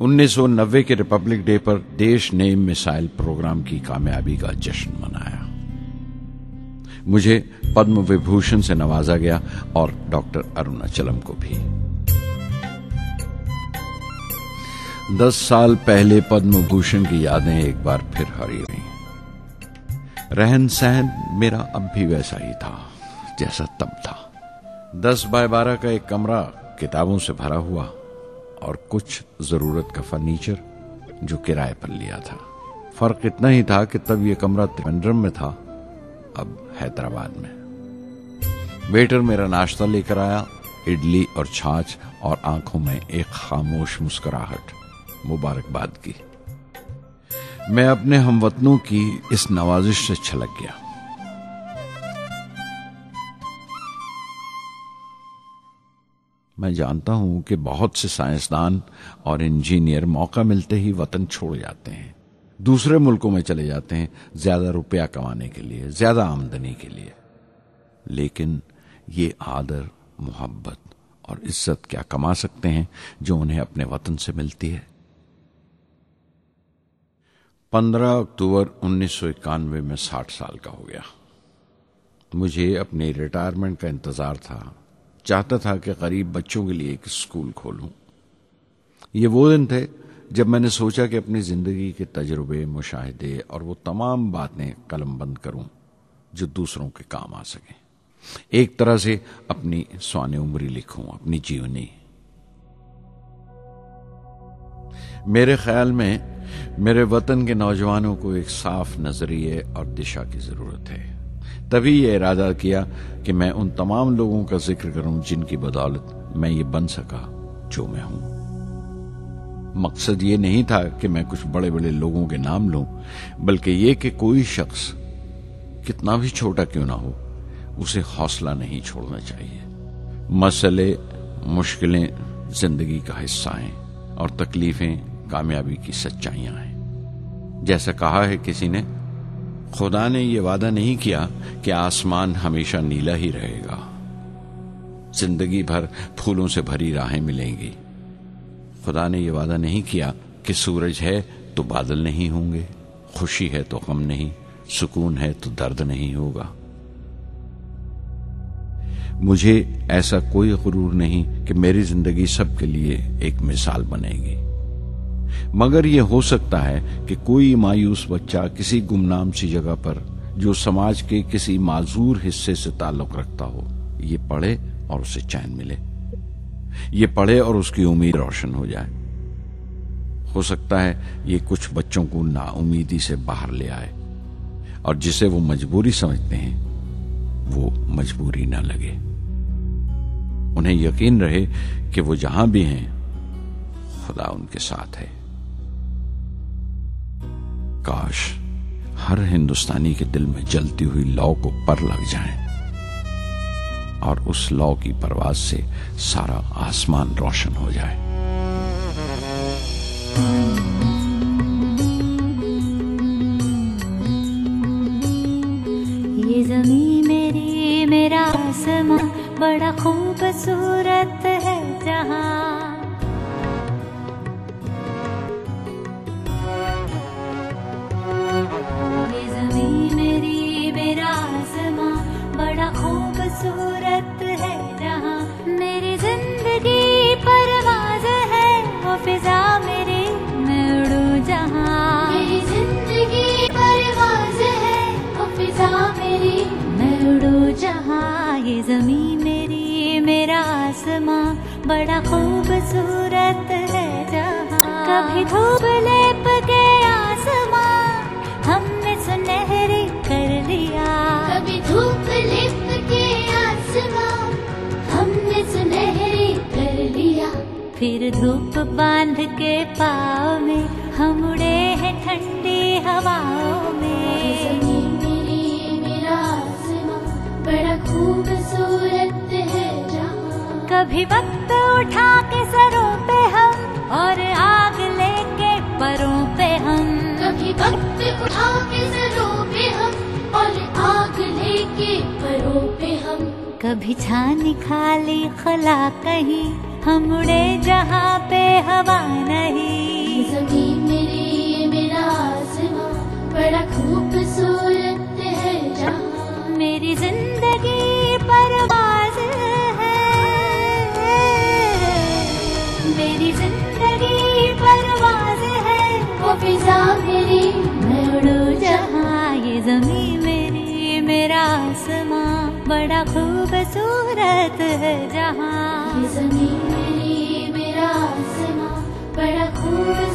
1990 के Republic day पर देश ने मिसाइल प्रोग्राम की कामयाबी का जश्न मनाया। मुझे पद्म विभूषण से नवाजा गया और डॉक्टर अरुणाचलम को भी। दस साल पहले पद्म भूषण की यादें एक बार फिर हरी हुई। रहन सहन मेरा अब भी वैसा ही था, जैसा तब था। दस बाय बारह का एक कमरा किताबों से भरा हुआ और कुछ ज़रूरत का फर्नीचर जो किराए पर लिया था। फ़र्क इतना ही था कि तब यह कमरा त्रिवेंद्रम में था, अब हैदराबाद में। वेटर मेरा नाश्ता लेकर आया, इडली और छाछ और आँखों में एक खामोश मुस्कुराहट मुबारकबाद की। मैं अपने हमवतनों की इस नवाजिश से छलक गया। मैं जानता हूँ कि बहुत से साइंसदान और इंजीनियर मौका मिलते ही वतन छोड़ जाते हैं। दूसरे मुल्कों में चले जाते हैं, ज़्यादा रुपया कमाने के लिए, ज़्यादा आमदनी के लिए। लेकिन ये आदर, मोहब्बत और इज़्ज़त क्या कमा सकते हैं जो उन्हें अपने वतन से मिलती है? पंद्रह अक्टूबर उन्नीस सौ इक्यानवे में साठ साल का हो गया। मुझे अपने रिटायरमेंट का इंतज़ार था। चाहता था कि गरीब बच्चों के लिए एक स्कूल खोलूं। ये वो दिन थे जब मैंने सोचा कि अपनी ज़िंदगी के तजुर्बे, मुशाहिदे और वो तमाम बातें कलम बंद करूँ जो दूसरों के काम आ सके। एक तरह से अपनी स्वान उम्री लिखूं, अपनी जीवनी। मेरे ख्याल में मेरे वतन के नौजवानों को एक साफ़ नज़रिए और दिशा की ज़रूरत है। तभी यह इरादा किया कि मैं उन तमाम लोगों का ज़िक्र करूँ जिनकी बदौलत मैं ये बन सका, जो मैं हूँ। मकसद ये नहीं था कि मैं कुछ बड़े बड़े लोगों के नाम लूँ, बल्कि ये कि कोई शख्स कितना भी छोटा क्यों ना हो, उसे हौसला नहीं छोड़ना चाहिए। मसले, मुश्किलें, ज़िंदगी का हिस्सा हैं और तकलीफें कामयाबी की सच्चाइयाँ हैं। जैसा कहा है किसी ने खुदा ने यह वादा नहीं किया कि आसमान हमेशा नीला ही रहेगा। ज़िंदगी भर फूलों से भरी राहें मिलेंगी। खुदा ने यह वादा नहीं किया कि सूरज है तो बादल नहीं होंगे, खुशी है तो गम नहीं, सुकून है तो दर्द नहीं होगा। मुझे ऐसा कोई गुरूर नहीं कि मेरी ज़िंदगी सबके लिए एक मिसाल बनेगी। मगर यह हो सकता है कि कोई मायूस बच्चा किसी गुमनाम सी जगह पर, जो समाज के किसी माजूर हिस्से से ताल्लुक रखता हो। ये पढ़े और उसे चैन मिले। ये पढ़े और उसकी उम्मीद रोशन हो जाए। हो सकता है ये कुछ बच्चों को नाउमीदी से बाहर ले आए, और जिसे वो मजबूरी समझते हैं, वो मजबूरी ना लगे। उन्हें यकीन रहे कि वो जहाँ भी हैं खुदा उनके साथ है। काश हर हिंदुस्तानी के दिल में जलती हुई लौ को पर लग जाए और उस लौ की परवाज से सारा आसमान रोशन हो जाए। ये जमी मेरी, मेरा आसमां, बड़ा खूबसूरत ज़मीन मेरी मेरा आसमां बड़ा खूबसूरत है जहाँ। कभी धूप लेप के आसमां हमने सुनहरी कर लिया। कभी धूप लिप के आसमां हमने सुनहरी कर लिया। फिर धूप बाँध के पाँव में हम उड़े हैं ठंडी हवाओं में। कभी वक्त उठा के सरों पे हम और आग लेके परों पे हम। कभी वक्त उठा के सरों पे हम और आग लेके परों पे हम। कभी छानी खाली खला कहीं हम उड़े जहाँ ूब जहास बाब